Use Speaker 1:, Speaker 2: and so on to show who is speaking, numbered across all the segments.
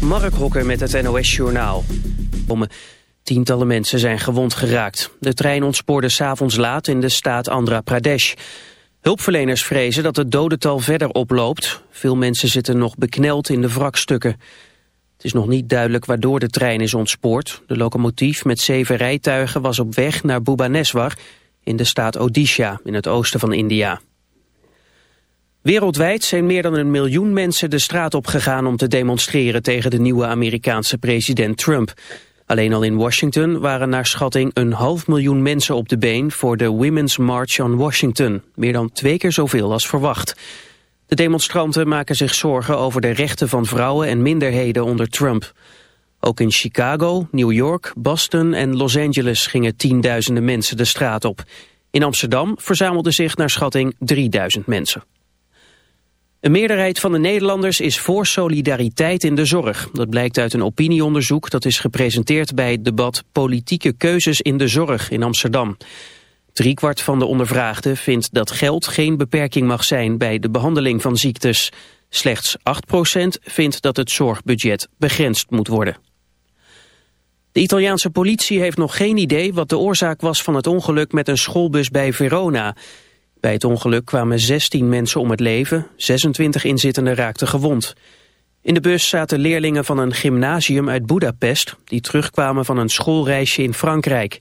Speaker 1: Mark Hokker met het NOS Journaal. Tientallen mensen zijn gewond geraakt. De trein ontspoorde s'avonds laat in de staat Andhra Pradesh. Hulpverleners vrezen dat het dodental verder oploopt. Veel mensen zitten nog bekneld in de wrakstukken. Het is nog niet duidelijk waardoor de trein is ontspoord. De locomotief met zeven rijtuigen was op weg naar Bhubaneswar... in de staat Odisha in het oosten van India. Wereldwijd zijn meer dan een miljoen mensen de straat op gegaan om te demonstreren tegen de nieuwe Amerikaanse president Trump. Alleen al in Washington waren naar schatting een half miljoen mensen op de been voor de Women's March on Washington. Meer dan twee keer zoveel als verwacht. De demonstranten maken zich zorgen over de rechten van vrouwen en minderheden onder Trump. Ook in Chicago, New York, Boston en Los Angeles gingen tienduizenden mensen de straat op. In Amsterdam verzamelden zich naar schatting 3000 mensen. Een meerderheid van de Nederlanders is voor solidariteit in de zorg. Dat blijkt uit een opinieonderzoek dat is gepresenteerd bij het debat Politieke keuzes in de zorg in Amsterdam. Driekwart van de ondervraagden vindt dat geld geen beperking mag zijn bij de behandeling van ziektes. Slechts 8% vindt dat het zorgbudget begrensd moet worden. De Italiaanse politie heeft nog geen idee wat de oorzaak was van het ongeluk met een schoolbus bij Verona. Bij het ongeluk kwamen 16 mensen om het leven, 26 inzittenden raakten gewond. In de bus zaten leerlingen van een gymnasium uit Budapest... die terugkwamen van een schoolreisje in Frankrijk.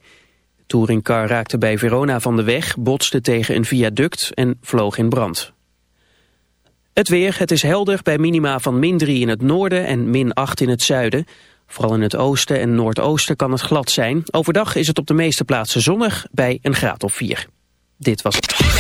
Speaker 1: De touringcar raakte bij Verona van de weg, botste tegen een viaduct en vloog in brand. Het weer, het is helder bij minima van min 3 in het noorden en min 8 in het zuiden. Vooral in het oosten en noordoosten kan het glad zijn. Overdag is het op de meeste plaatsen zonnig bij een graad of 4. Dit was het.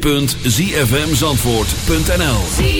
Speaker 2: www.zfmzandvoort.nl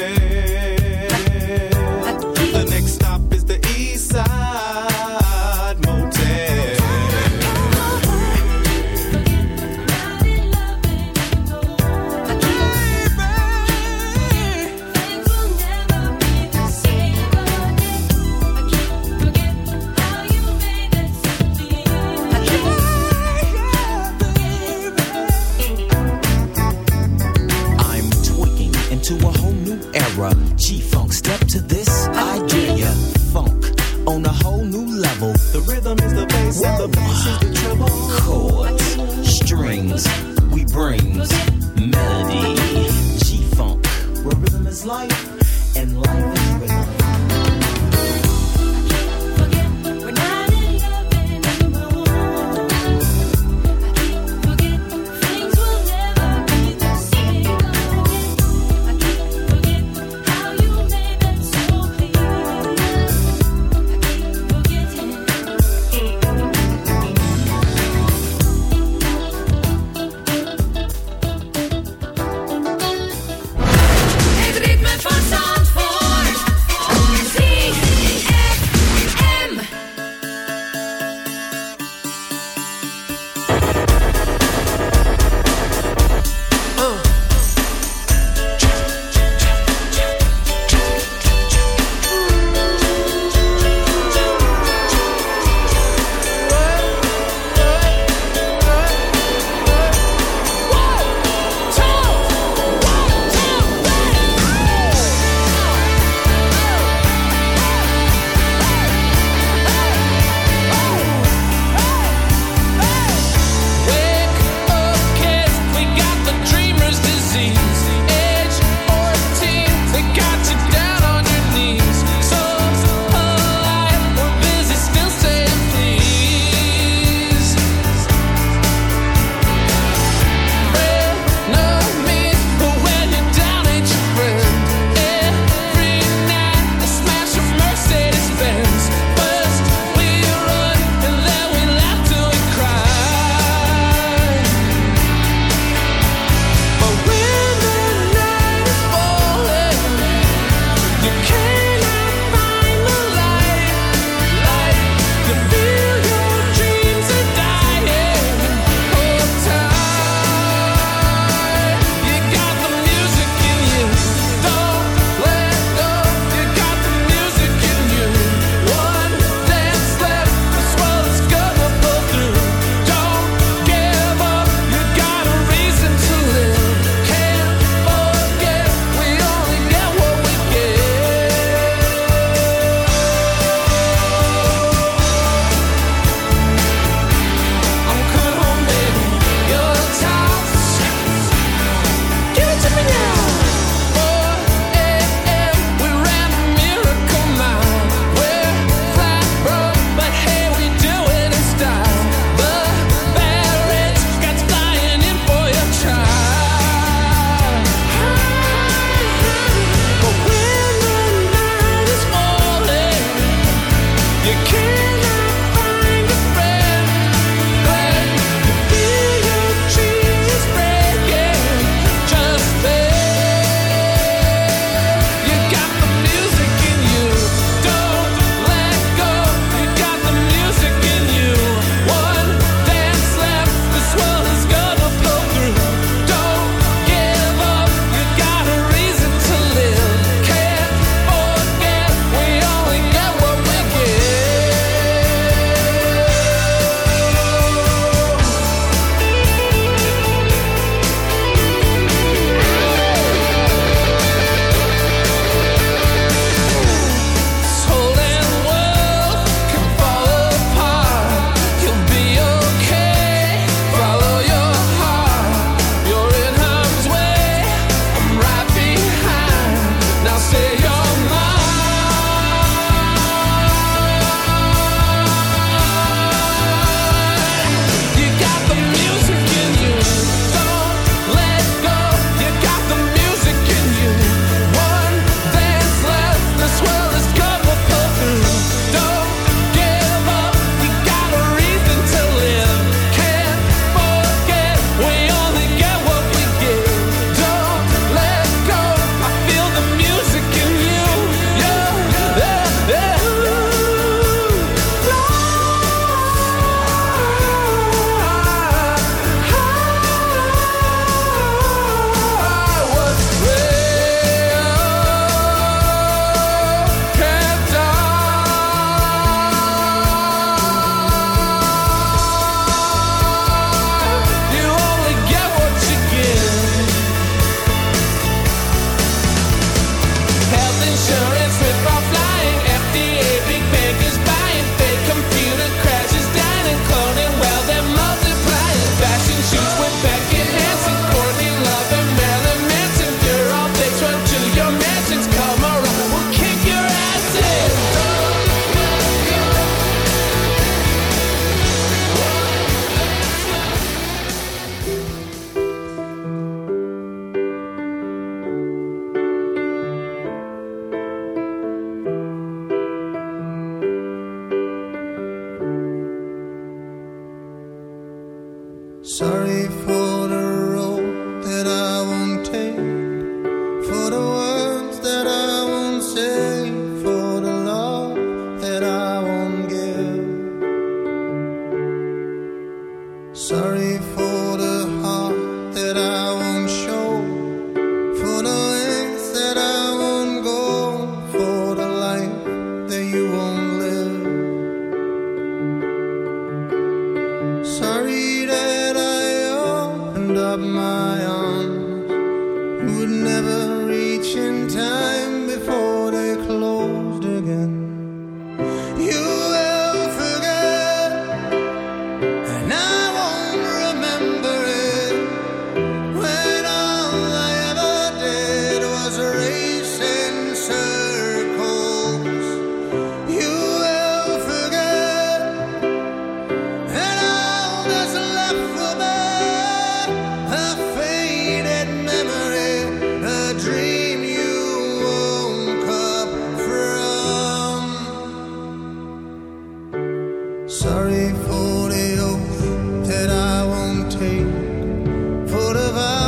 Speaker 3: boulevard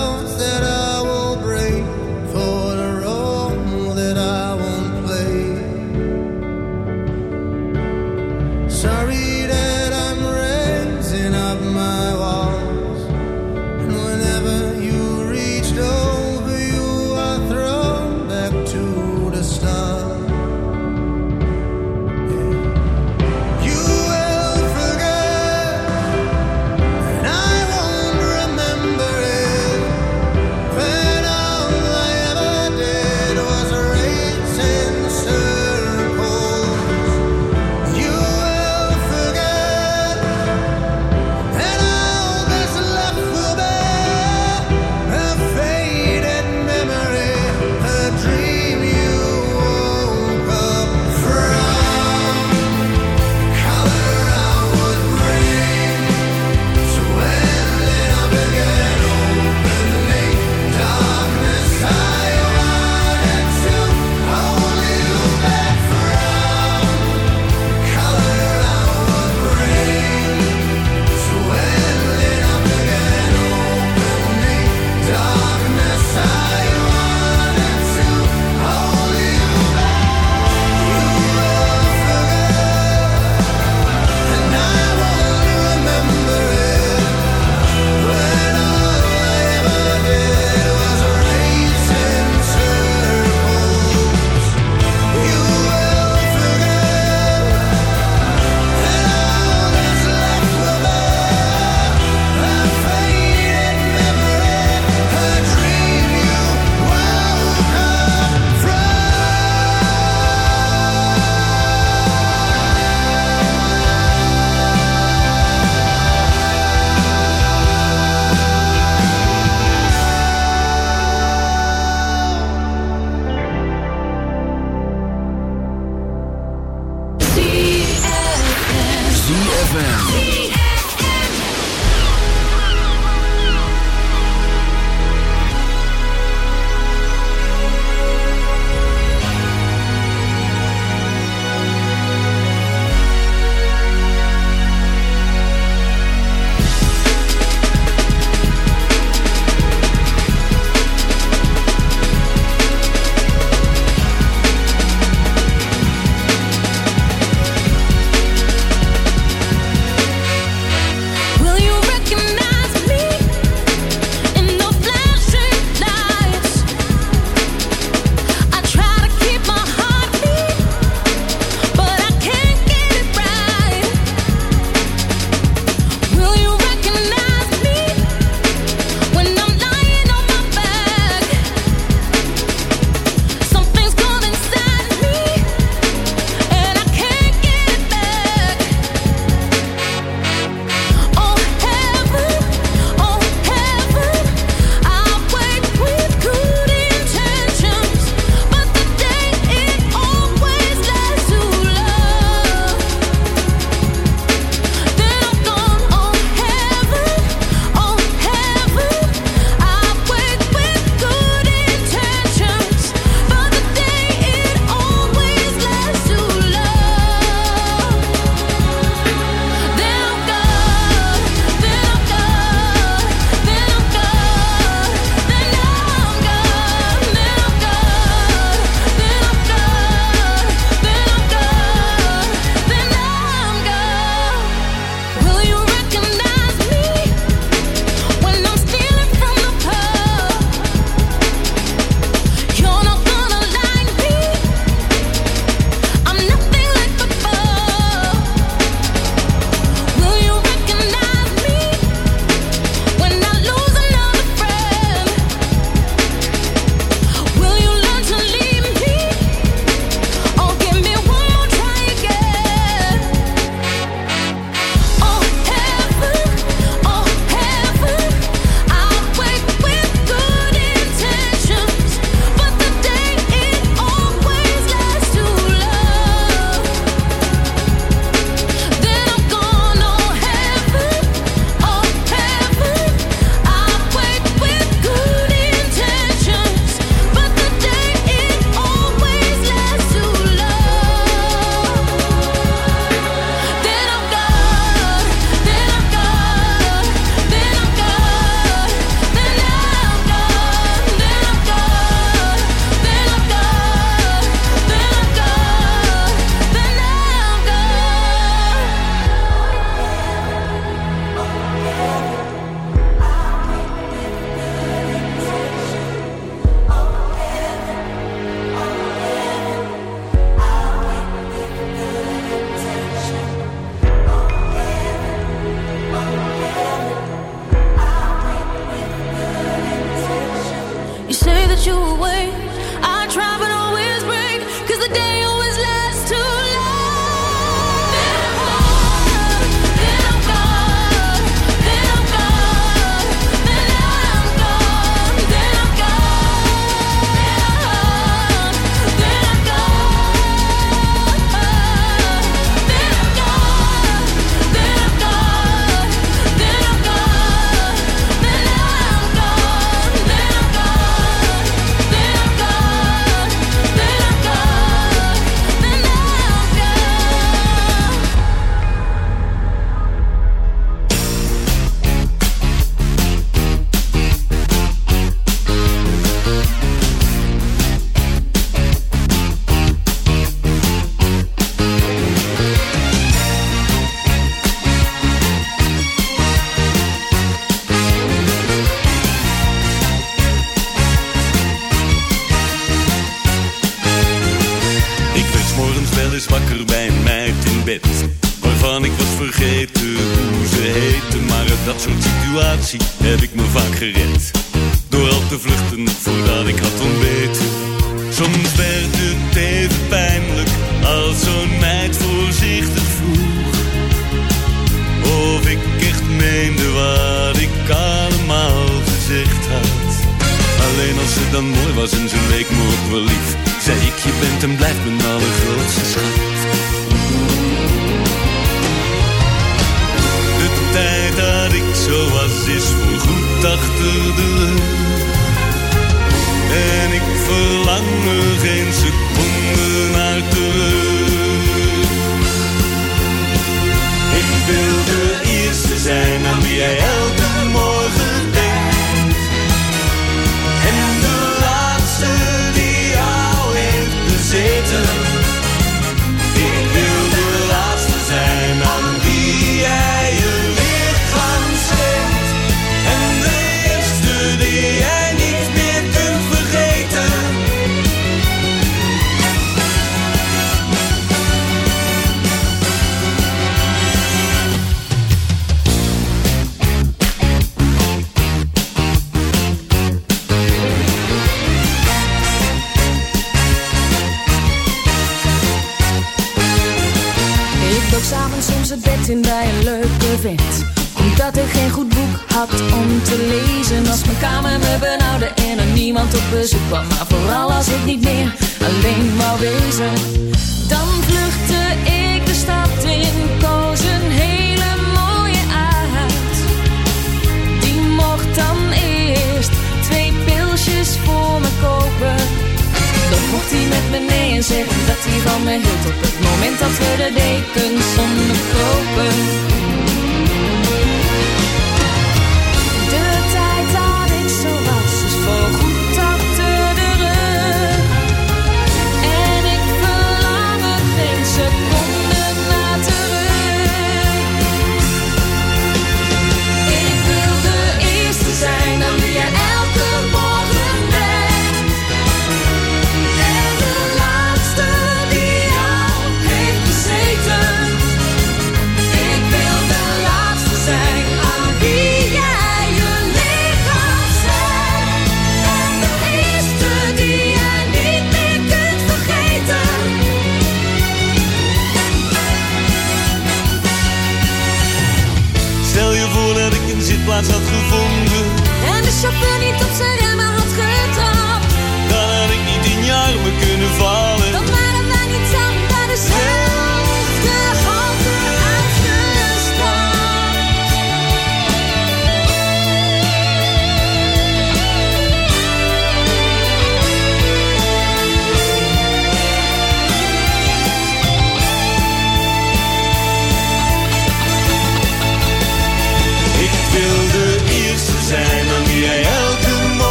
Speaker 3: plaats had gevonden.
Speaker 4: En de chauffeur niet op zijn
Speaker 5: raam.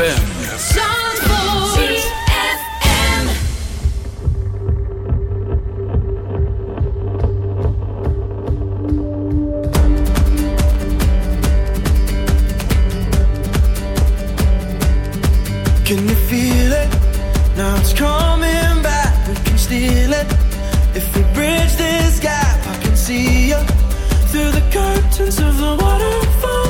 Speaker 5: ZFM.
Speaker 6: Can you feel it? Now it's coming back. We can steal it. If we bridge this gap, I can see you through the curtains of the waterfall